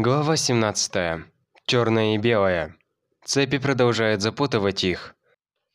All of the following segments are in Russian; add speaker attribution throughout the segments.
Speaker 1: Глава 17. Черное и белое. Цепи продолжают запутывать их.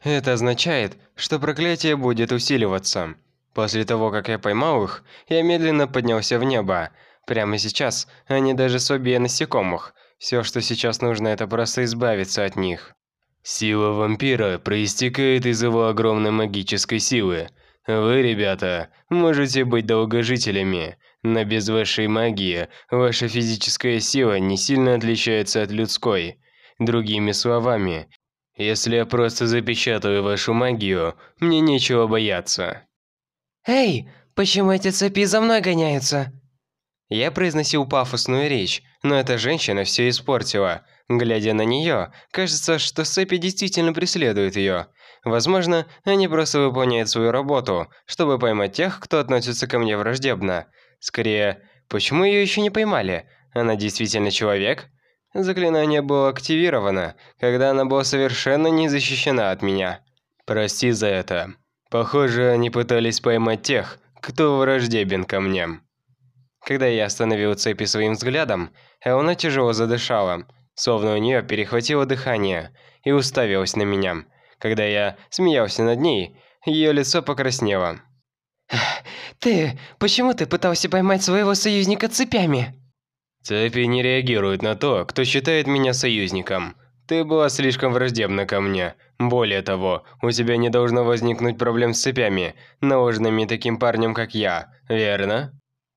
Speaker 1: Это означает, что проклятие будет усиливаться. После того, как я поймал их, я медленно поднялся в небо. Прямо сейчас они даже слабее насекомых. Все, что сейчас нужно, это просто избавиться от них. Сила вампира проистекает из его огромной магической силы. Вы, ребята, можете быть долгожителями, но без вашей магии ваша физическая сила не сильно отличается от людской. Другими словами, если я просто запечатаю вашу магию, мне нечего бояться.
Speaker 2: «Эй, почему эти цепи за мной гоняются?»
Speaker 1: Я произносил пафосную речь, но эта женщина все испортила. Глядя на нее, кажется, что цепи действительно преследуют ее. Возможно, они просто выполняют свою работу, чтобы поймать тех, кто относится ко мне враждебно. Скорее, почему ее еще не поймали? Она действительно человек? Заклинание было активировано, когда она была совершенно не защищена от меня. Прости за это. Похоже, они пытались поймать тех, кто враждебен ко мне. Когда я остановил цепи своим взглядом, Элна тяжело задышала, словно у нее перехватило дыхание, и уставилась на меня. Когда я смеялся над ней, ее лицо покраснело.
Speaker 2: «Ты... Почему ты пытался поймать своего союзника цепями?»
Speaker 1: Цепи не реагируют на то, кто считает меня союзником. Ты была слишком враждебна ко мне. Более того, у тебя не должно возникнуть проблем с цепями, наложенными таким парнем, как я, верно?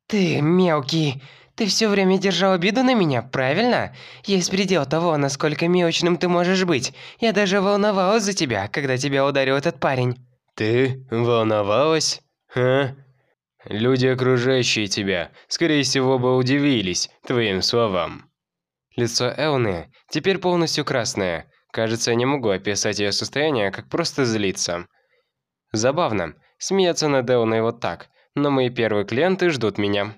Speaker 2: «Ты мелкий. Ты все время держал обиду на меня, правильно? Есть предел того, насколько мелочным ты можешь быть. Я даже волновалась за тебя, когда тебя ударил этот парень».
Speaker 1: «Ты волновалась? А? Люди, окружающие тебя, скорее всего бы удивились твоим словам». Лицо Элны теперь полностью красное. Кажется, я не могу описать ее состояние, как просто злиться. Забавно, смеяться над Элной вот так, но мои первые клиенты ждут меня.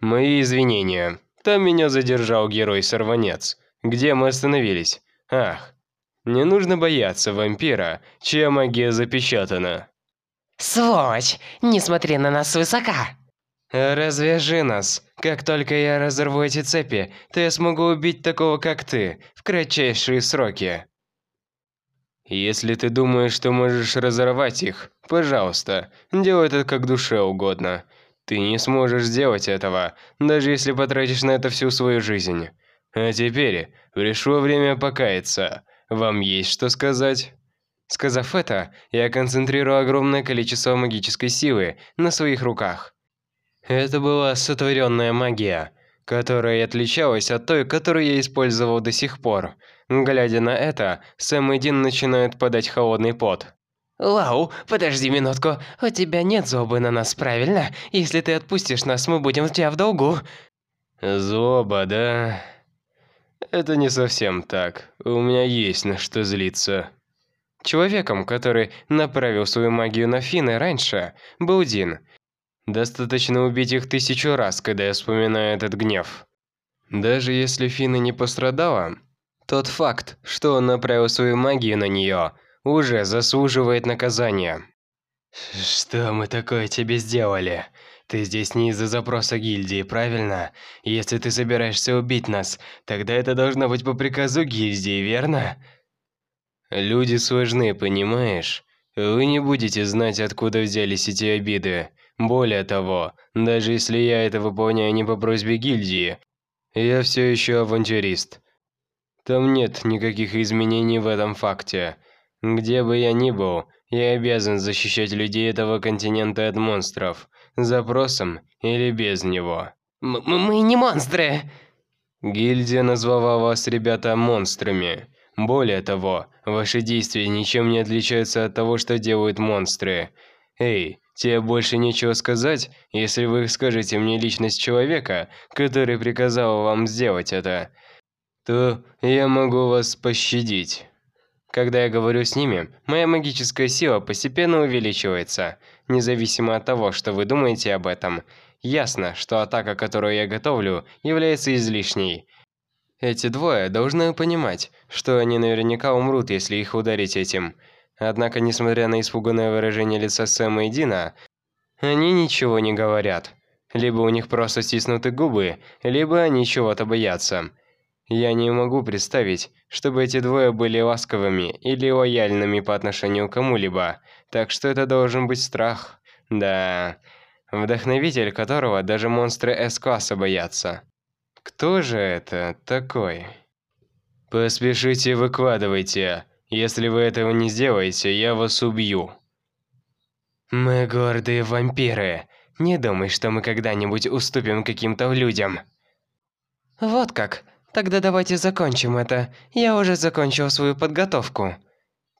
Speaker 1: Мои извинения. Там меня задержал герой-сорванец. Где мы остановились? Ах, не нужно бояться вампира, чья магия запечатана.
Speaker 2: «Сволочь! Не смотри на нас свысока!»
Speaker 1: «Развяжи нас. Как только я разорву эти цепи, то я смогу убить такого, как ты, в кратчайшие сроки». Если ты думаешь, что можешь разорвать их, пожалуйста, делай это как душе угодно. Ты не сможешь сделать этого, даже если потратишь на это всю свою жизнь. А теперь пришло время покаяться. Вам есть что сказать? Сказав это, я концентрирую огромное количество магической силы на своих руках. Это была сотворенная магия, которая отличалась от той, которую я использовал до сих пор. Глядя на это, Сэм и Дин начинают подать холодный пот.
Speaker 2: «Лау, подожди минутку. У тебя нет злобы на нас, правильно? Если ты отпустишь нас, мы будем у тебя в долгу».
Speaker 1: Злоба, да? Это не совсем так. У меня есть на что злиться. Человеком, который направил свою магию на Финны раньше, был Дин. Достаточно убить их тысячу раз, когда я вспоминаю этот гнев. Даже если Финна не пострадала, тот факт, что он направил свою магию на нее, уже заслуживает наказания. Что мы такое тебе сделали? Ты здесь не из-за запроса гильдии, правильно? Если ты собираешься убить нас, тогда это должно быть по приказу гильдии, верно? Люди сложны, понимаешь? Вы не будете знать, откуда взялись эти обиды. Более того, даже если я это выполняю не по просьбе гильдии, я все еще авантюрист. Там нет никаких изменений в этом факте. Где бы я ни был, я обязан защищать людей этого континента от монстров, запросом или без него.
Speaker 2: М мы не монстры.
Speaker 1: Гильдия назвала вас, ребята, монстрами. Более того, ваши действия ничем не отличаются от того, что делают монстры. Эй, тебе больше нечего сказать, если вы скажете мне личность человека, который приказал вам сделать это, то я могу вас пощадить. Когда я говорю с ними, моя магическая сила постепенно увеличивается, независимо от того, что вы думаете об этом. Ясно, что атака, которую я готовлю, является излишней – эти двое должны понимать, что они наверняка умрут, если их ударить этим. Однако, несмотря на испуганное выражение лица Сэма и Дина, они ничего не говорят. Либо у них просто стиснуты губы, либо они чего-то боятся. Я не могу представить, чтобы эти двое были ласковыми или лояльными по отношению к кому-либо, так что это должен быть страх. Да, вдохновитель которого даже монстры С-класса боятся. Кто же это такой? Поспешите, выкладывайте. Если вы этого не сделаете, я вас убью.
Speaker 2: Мы гордые вампиры. Не думай, что мы когда-нибудь уступим каким-то людям. Вот как. Тогда давайте закончим это. Я уже закончил свою подготовку.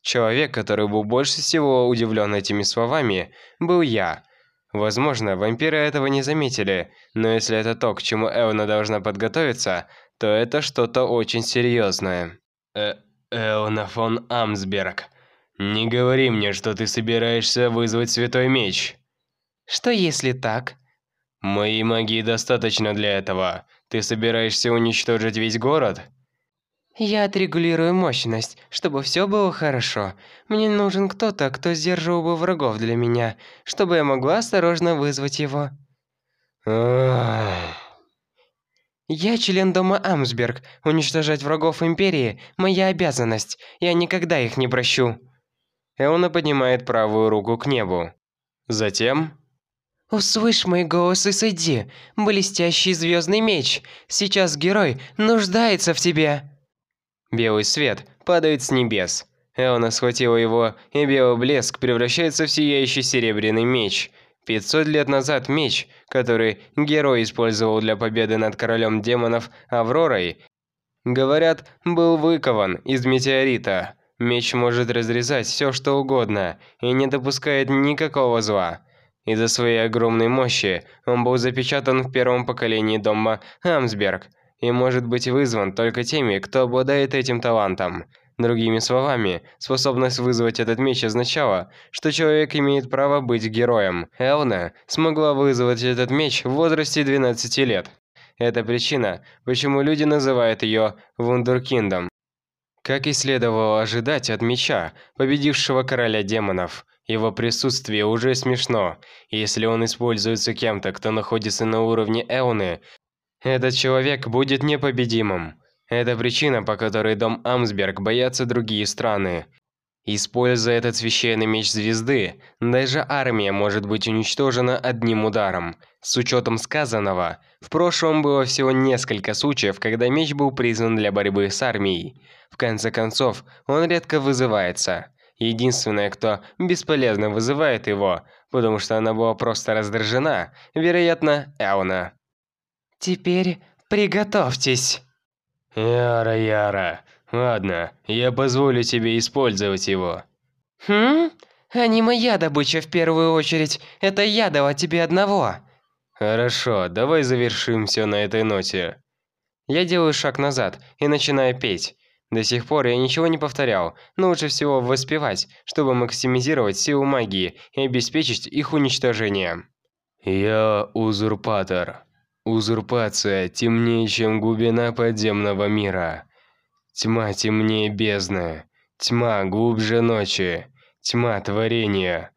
Speaker 1: Человек, который был больше всего удивлен этими словами, был я. Возможно, вампиры этого не заметили, но если это то, к чему Элна должна подготовиться, то это что-то очень серьезное. Э Элна фон Амсберг, не говори мне, что ты собираешься вызвать Святой Меч.
Speaker 2: Что если так?
Speaker 1: Моей магии достаточно для этого. Ты собираешься уничтожить весь город?
Speaker 2: Я отрегулирую мощность, чтобы все было хорошо. Мне нужен кто-то, кто сдерживал бы врагов для меня, чтобы я могла осторожно вызвать его. Я член дома Амсберг. Уничтожать врагов Империи – моя обязанность. Я никогда их не прощу.
Speaker 1: Эона поднимает правую руку к небу. Затем...
Speaker 2: «Услышь мой голос и сойди, блестящий звездный меч. Сейчас герой нуждается в тебе».
Speaker 1: Белый свет падает с небес. Эона схватила его, и белый блеск превращается в сияющий серебряный меч. 500 лет назад меч, который герой использовал для победы над королем демонов Авророй, говорят, был выкован из метеорита. Меч может разрезать все, что угодно, и не допускает никакого зла. Из-за своей огромной мощи он был запечатан в первом поколении дома Амсберг и может быть вызван только теми, кто обладает этим талантом. Другими словами, способность вызвать этот меч означала, что человек имеет право быть героем. Элна смогла вызвать этот меч в возрасте 12 лет. Это причина, почему люди называют ее Вундеркиндом. Как и следовало ожидать от меча, победившего короля демонов, его присутствие уже смешно. Если он используется кем-то, кто находится на уровне Эуны, этот человек будет непобедимым. Это причина, по которой дом Амсберг боятся другие страны. Используя этот священный меч звезды, даже армия может быть уничтожена одним ударом. С учетом сказанного, в прошлом было всего несколько случаев, когда меч был призван для борьбы с армией. В конце концов, он редко вызывается. Единственное, кто бесполезно вызывает его, потому что она была просто раздражена, вероятно, Эуна.
Speaker 2: Теперь приготовьтесь.
Speaker 1: Яра, Яра. Ладно, я позволю тебе использовать его.
Speaker 2: Хм? А не моя добыча в первую очередь. Это я дала тебе одного.
Speaker 1: Хорошо, давай завершим все на этой ноте. Я делаю шаг назад и начинаю петь. До сих пор я ничего не повторял, но лучше всего воспевать, чтобы максимизировать силу магии и обеспечить их уничтожение. Я узурпатор. Узурпация темнее, чем глубина подземного мира. Тьма темнее бездны. Тьма глубже ночи. Тьма творения.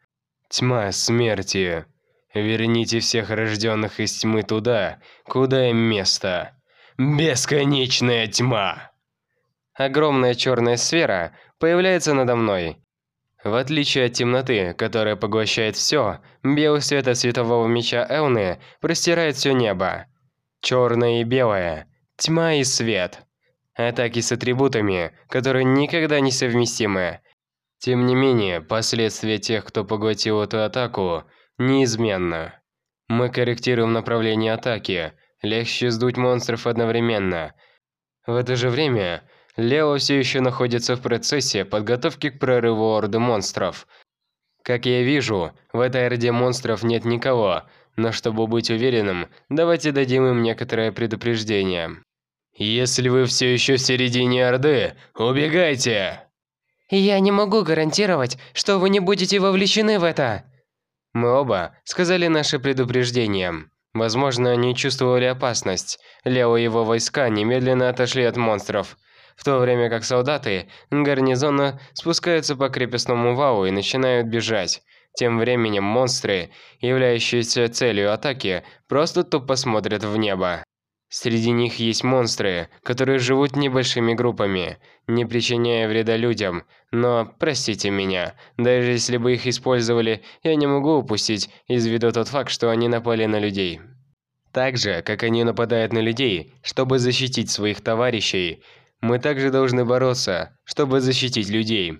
Speaker 1: Тьма смерти. Верните всех рожденных из тьмы туда, куда им место. Бесконечная тьма. Огромная черная сфера появляется надо мной. В отличие от темноты, которая поглощает все, белый свет от светового меча Элны простирает все небо. Черное и белое, тьма и свет. Атаки с атрибутами, которые никогда не совместимы. Тем не менее, последствия тех, кто поглотил эту атаку, неизменно. Мы корректируем направление атаки, легче сдуть монстров одновременно. В это же время, Лео все еще находится в процессе подготовки к прорыву Орды монстров. Как я вижу, в этой Орде монстров нет никого, но чтобы быть уверенным, давайте дадим им некоторое предупреждение. Если вы все еще в середине Орды, убегайте!
Speaker 2: Я не могу гарантировать, что вы не будете вовлечены в это.
Speaker 1: Мы оба сказали наше предупреждение. Возможно, они чувствовали опасность. Лео и его войска немедленно отошли от монстров. В то время как солдаты гарнизона спускаются по крепостному валу и начинают бежать. Тем временем монстры, являющиеся целью атаки, просто тупо смотрят в небо. Среди них есть монстры, которые живут небольшими группами, не причиняя вреда людям, но, простите меня, даже если бы их использовали, я не могу упустить из виду тот факт, что они напали на людей. Так же, как они нападают на людей, чтобы защитить своих товарищей, мы также должны бороться, чтобы защитить людей.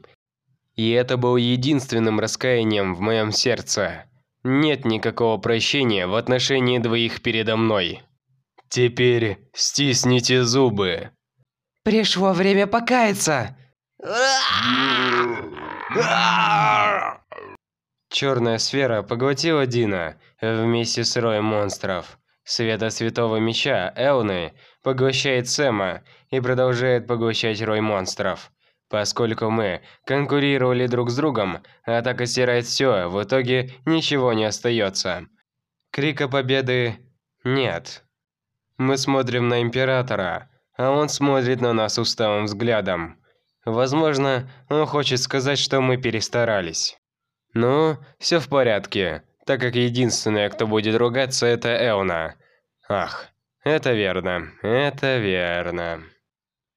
Speaker 1: И это было единственным раскаянием в моем сердце. Нет никакого прощения в отношении двоих передо мной. Теперь стисните зубы.
Speaker 2: Пришло время покаяться.
Speaker 1: Черная сфера поглотила Дина вместе с роем монстров. Света Святого Меча Элны поглощает Сэма и продолжает поглощать рой монстров. Поскольку мы конкурировали друг с другом, атака стирает все, в итоге ничего не остается. Крика победы нет. Мы смотрим на Императора, а он смотрит на нас усталым взглядом. Возможно, он хочет сказать, что мы перестарались. Ну, все в порядке, так как единственная, кто будет ругаться, это Эуна. Ах, это верно, это верно.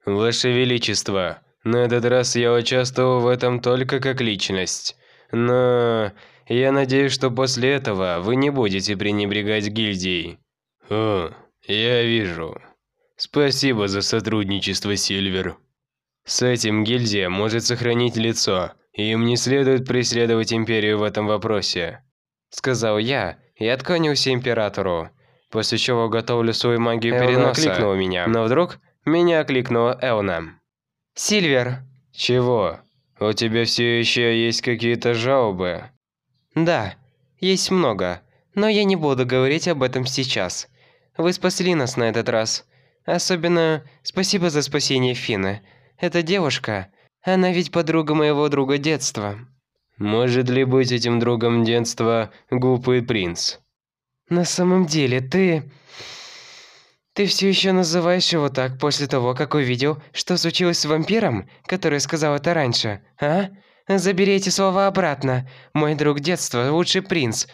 Speaker 1: Ваше Величество, на этот раз я участвовал в этом только как личность. Но я надеюсь, что после этого вы не будете пренебрегать гильдией. О, я вижу. Спасибо за сотрудничество, Сильвер. С этим гильдия может сохранить лицо, и им не следует преследовать Империю в этом вопросе. Сказал я и отклонился Императору, после чего готовлю свою магию Элна переноса. окликнула меня, но вдруг меня окликнула Элна.
Speaker 2: «Сильвер!»
Speaker 1: «Чего? У тебя все еще есть какие-то жалобы?»
Speaker 2: «Да, есть много, но я не буду говорить об этом сейчас. Вы спасли нас на этот раз. Особенно спасибо за спасение Фины. Эта девушка, она ведь подруга моего друга детства».
Speaker 1: «Может ли быть этим другом детства глупый принц?»
Speaker 2: «На самом деле, ты...» «Ты все еще называешь его так после того, как увидел, что случилось с вампиром, который сказал это раньше, а? Забери эти слова обратно. Мой друг детства – лучший принц,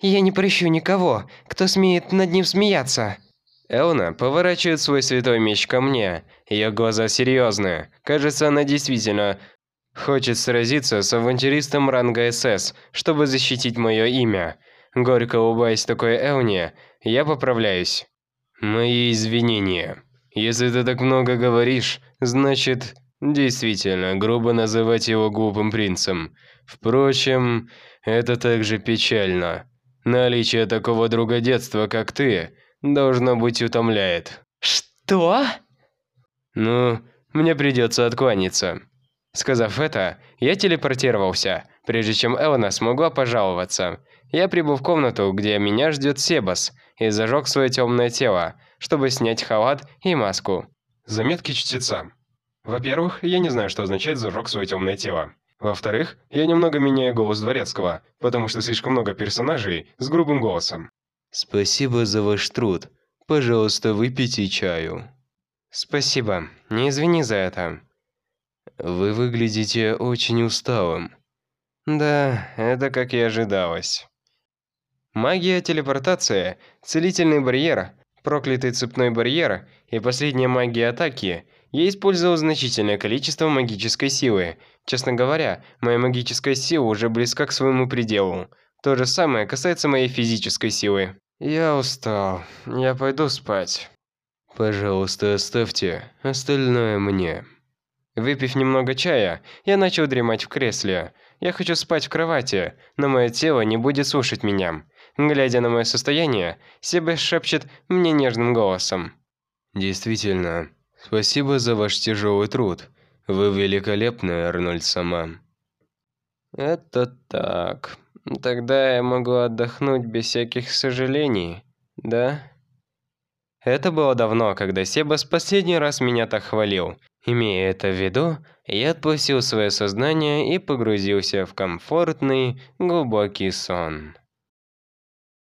Speaker 2: я не прощу никого, кто смеет над ним смеяться.
Speaker 1: Элна поворачивает свой святой меч ко мне. Ее глаза серьезные. Кажется, она действительно хочет сразиться с авантюристом ранга СС, чтобы защитить мое имя. Горько улыбаясь такой Элне, я поправляюсь. Мои извинения. Если ты так много говоришь, значит, действительно грубо называть его глупым принцем. Впрочем, это также печально. Наличие такого друга детства, как ты, должно быть утомляет.
Speaker 2: Что?
Speaker 1: Ну, мне придется откланяться. Сказав это, я телепортировался, прежде чем Элна смогла пожаловаться. Я прибыл в комнату, где меня ждет Себас, и зажег свое темное тело, чтобы снять халат и маску.
Speaker 3: Заметки чтеца. Во-первых, я не знаю, что означает «зажег свое темное тело». Во-вторых, я немного меняю голос Дворецкого, потому что слишком много персонажей с грубым голосом.
Speaker 1: Спасибо за ваш труд. Пожалуйста, выпейте чаю.
Speaker 2: Спасибо. Не извини за это.
Speaker 1: Вы выглядите очень усталым.
Speaker 2: Да, это как и ожидалось. Магия телепортация, целительный барьер, проклятый цепной барьер и последняя магия атаки я использовал значительное количество магической силы. Честно говоря, моя магическая сила уже близка к своему пределу. То же самое касается моей физической силы. Я устал. Я пойду спать.
Speaker 1: Пожалуйста, оставьте остальное мне.
Speaker 2: Выпив немного чая, я начал дремать в кресле. Я хочу спать в кровати, но мое тело не будет слушать меня. Глядя на мое состояние, Себа шепчет мне нежным голосом.
Speaker 1: Действительно, Спасибо за ваш тяжелый труд. Вы великолепны, Арнольд сама.
Speaker 2: Это так. Тогда я могу отдохнуть без всяких сожалений, да? Это было давно, когда Себас последний раз меня так хвалил. Имея это в виду, я отпустил свое сознание и погрузился в комфортный, глубокий сон.